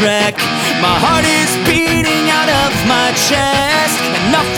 wreck. My heart is beating out of my chest, Enough.